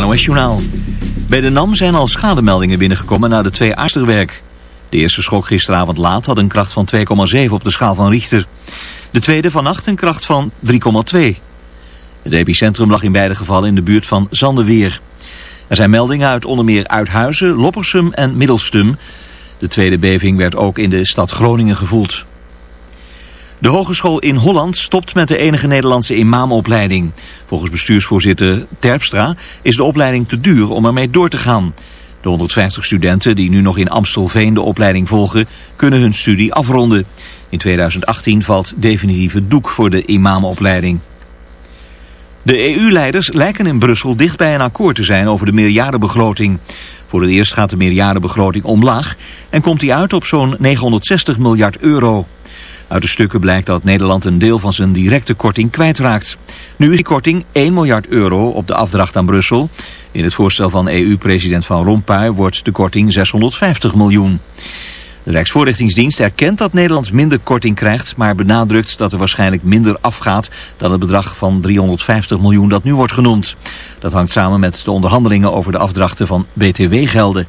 NOS-journaal. Bij de NAM zijn al schademeldingen binnengekomen na de twee Asterwerk. De eerste schok gisteravond laat had een kracht van 2,7 op de schaal van Richter. De tweede vannacht een kracht van 3,2. Het epicentrum lag in beide gevallen in de buurt van Zandeweer. Er zijn meldingen uit onder meer Uithuizen, Loppersum en Middelstum. De tweede beving werd ook in de stad Groningen gevoeld. De hogeschool in Holland stopt met de enige Nederlandse imamopleiding. Volgens bestuursvoorzitter Terpstra is de opleiding te duur om ermee door te gaan. De 150 studenten die nu nog in Amstelveen de opleiding volgen, kunnen hun studie afronden. In 2018 valt definitief het doek voor de imamopleiding. De EU-leiders lijken in Brussel dicht bij een akkoord te zijn over de meerjarenbegroting. Voor het eerst gaat de meerjarenbegroting omlaag en komt die uit op zo'n 960 miljard euro. Uit de stukken blijkt dat Nederland een deel van zijn directe korting kwijtraakt. Nu is die korting 1 miljard euro op de afdracht aan Brussel. In het voorstel van EU-president Van Rompuy wordt de korting 650 miljoen. De Rijksvoorrichtingsdienst erkent dat Nederland minder korting krijgt, maar benadrukt dat er waarschijnlijk minder afgaat dan het bedrag van 350 miljoen dat nu wordt genoemd. Dat hangt samen met de onderhandelingen over de afdrachten van BTW-gelden.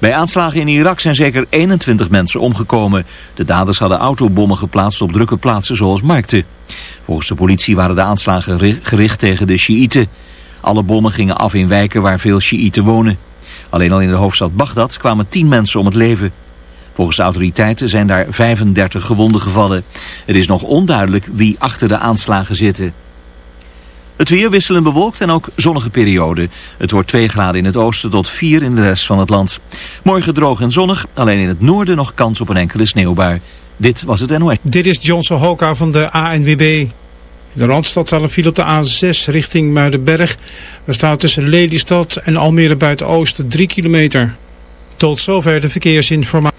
Bij aanslagen in Irak zijn zeker 21 mensen omgekomen. De daders hadden autobommen geplaatst op drukke plaatsen zoals markten. Volgens de politie waren de aanslagen gericht tegen de Sjiïten. Alle bommen gingen af in wijken waar veel Sjiïten wonen. Alleen al in de hoofdstad Bagdad kwamen 10 mensen om het leven. Volgens de autoriteiten zijn daar 35 gewonden gevallen. Het is nog onduidelijk wie achter de aanslagen zitten. Het weer wisselen bewolkt en ook zonnige periode. Het wordt 2 graden in het oosten tot 4 in de rest van het land. Morgen droog en zonnig, alleen in het noorden nog kans op een enkele sneeuwbui. Dit was het NOS. Dit is Johnson Hoka van de ANWB. De Randstad staat een file op de A6 richting Muidenberg. Er staat tussen Lelystad en Almere buiten Oosten 3 kilometer. Tot zover de verkeersinformatie.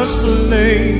Wondrous place for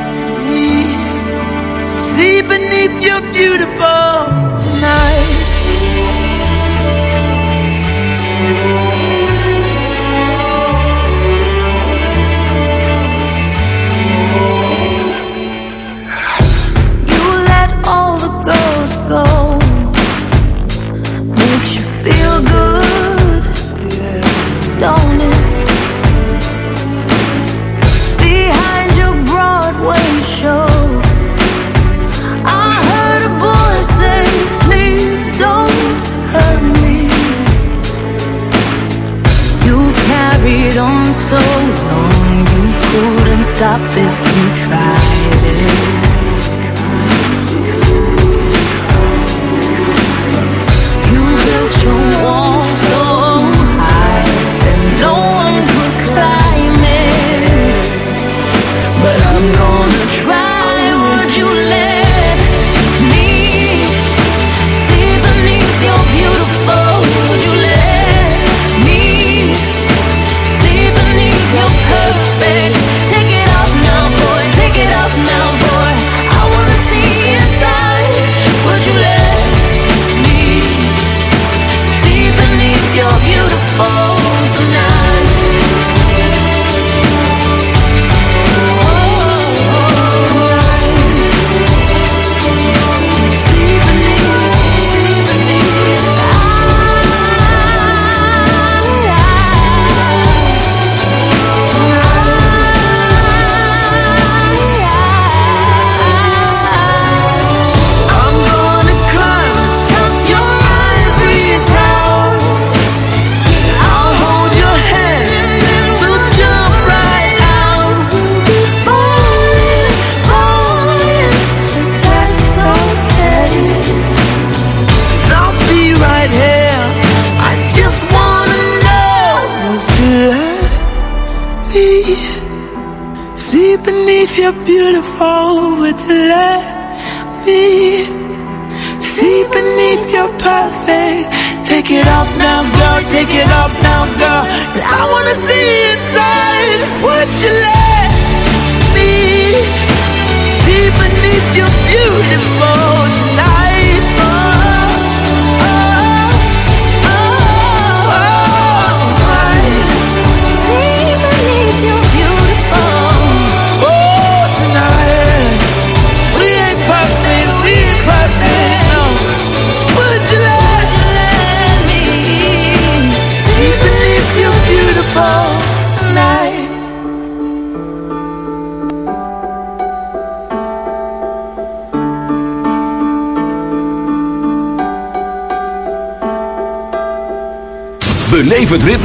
see beneath your beautiful tonight? Carried on so long, you couldn't stop if you tried it. You built your so high that no one could climb it. But I'm gonna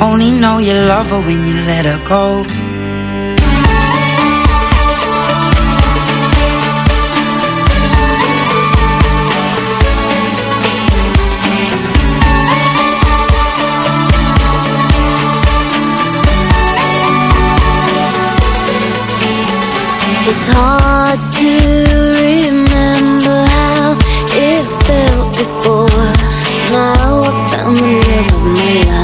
Only know you love her when you let her go It's hard to remember how it felt before. Now I found the love of my life.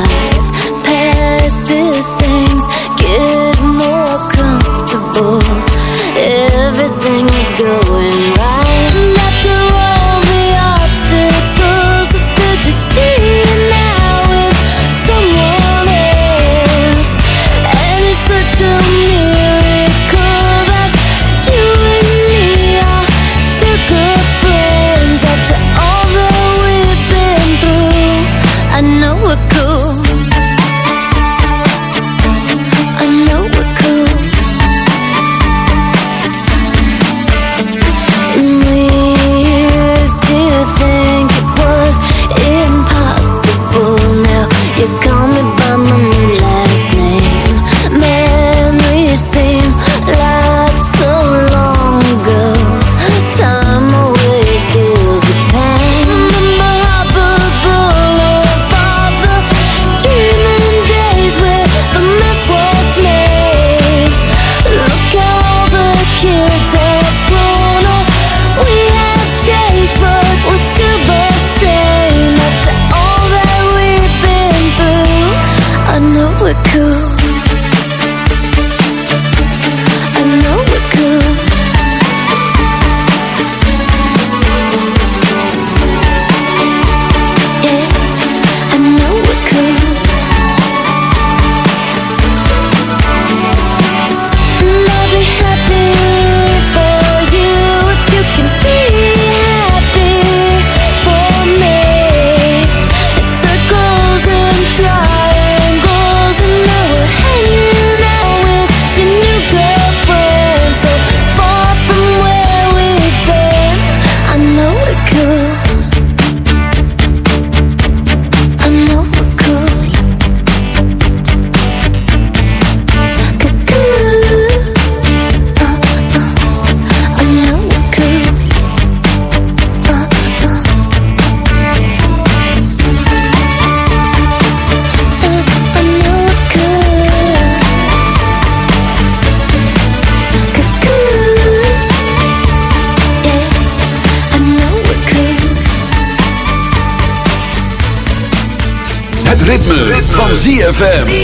ZFM.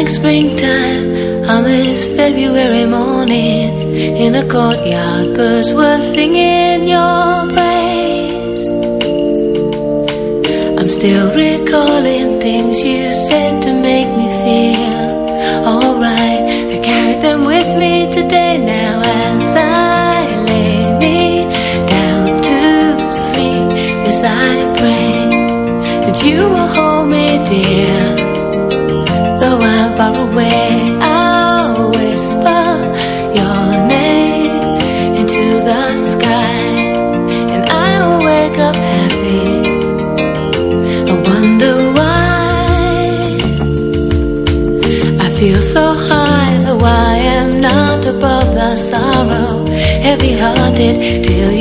Like springtime on this February morning in a courtyard. Birds were singing your praise. I'm still recalling things you said to make me feel alright. I carry them with me today now as I lay me down to sleep. Yes, I pray that you will hold me dear. Far away, I'll whisper your name into the sky, and I will wake up happy. I wonder why I feel so high, though I am not above the sorrow. Heavy hearted till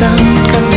when the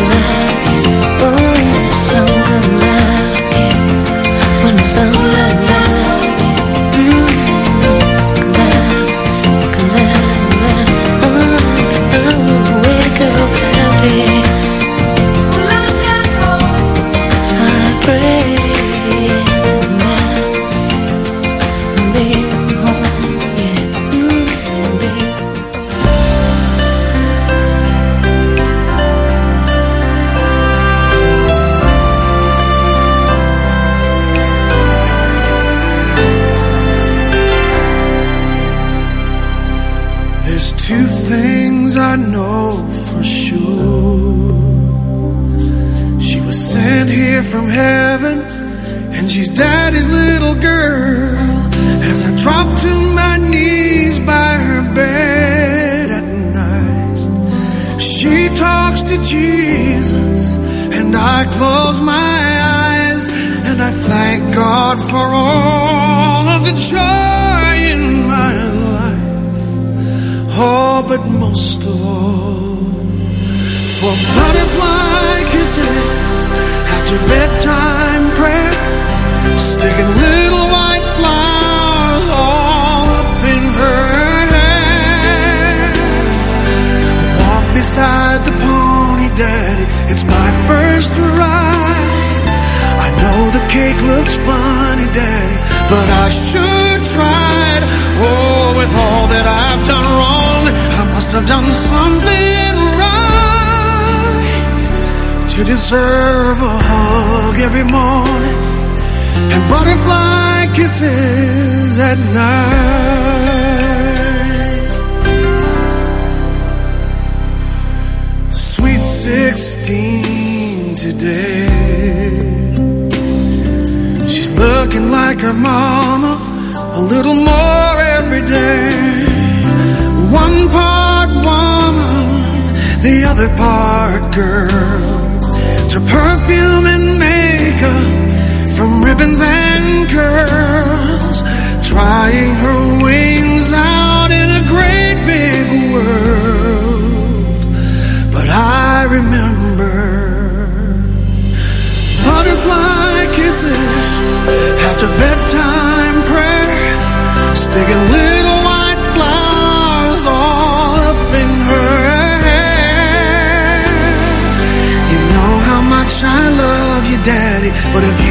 kisses at night. Sweet 16 today. She's looking like her mama a little more every day. One part woman, the other part girl. To perfume and from ribbons and curls. Trying her wings out in a great big world. But I remember butterfly kisses after bedtime prayer, sticking little white flowers all up in her hair. You know how much I love you, Daddy, but if you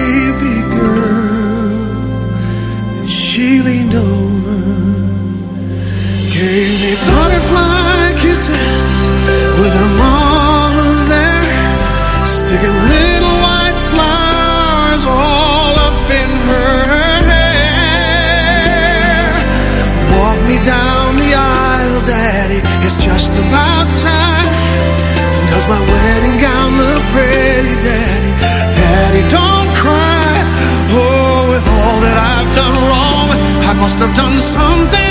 with her mama there, sticking little white flowers all up in her hair. Walk me down the aisle, Daddy. It's just about time. Does my wedding gown look pretty, Daddy? Daddy, don't cry. Oh, with all that I've done wrong, I must have done something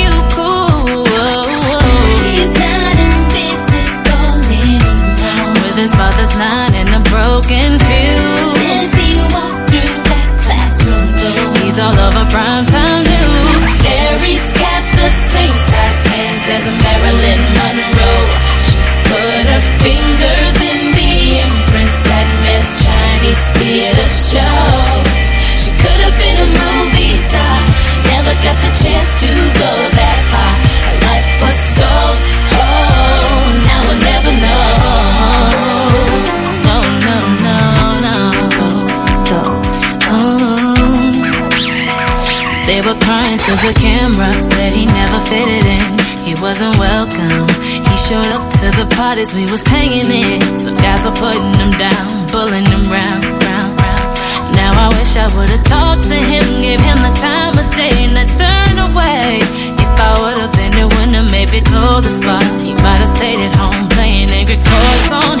his father's line and a broken fuse. Since he walked through that classroom door. He's all over primetime news. Mary's got the same size hands as Marilyn Monroe. She put her fingers in the imprints that Mann's Chinese theater show. She could have been a movie star. Never got the chance to go the camera, said he never fitted in. He wasn't welcome. He showed up to the parties we was hanging in. Some guys were putting him down, pulling him round, round, round. Now I wish I would've talked to him, gave him the time of day, and I turned away. If I would've been the to maybe call the spot, he might have stayed at home playing angry chords on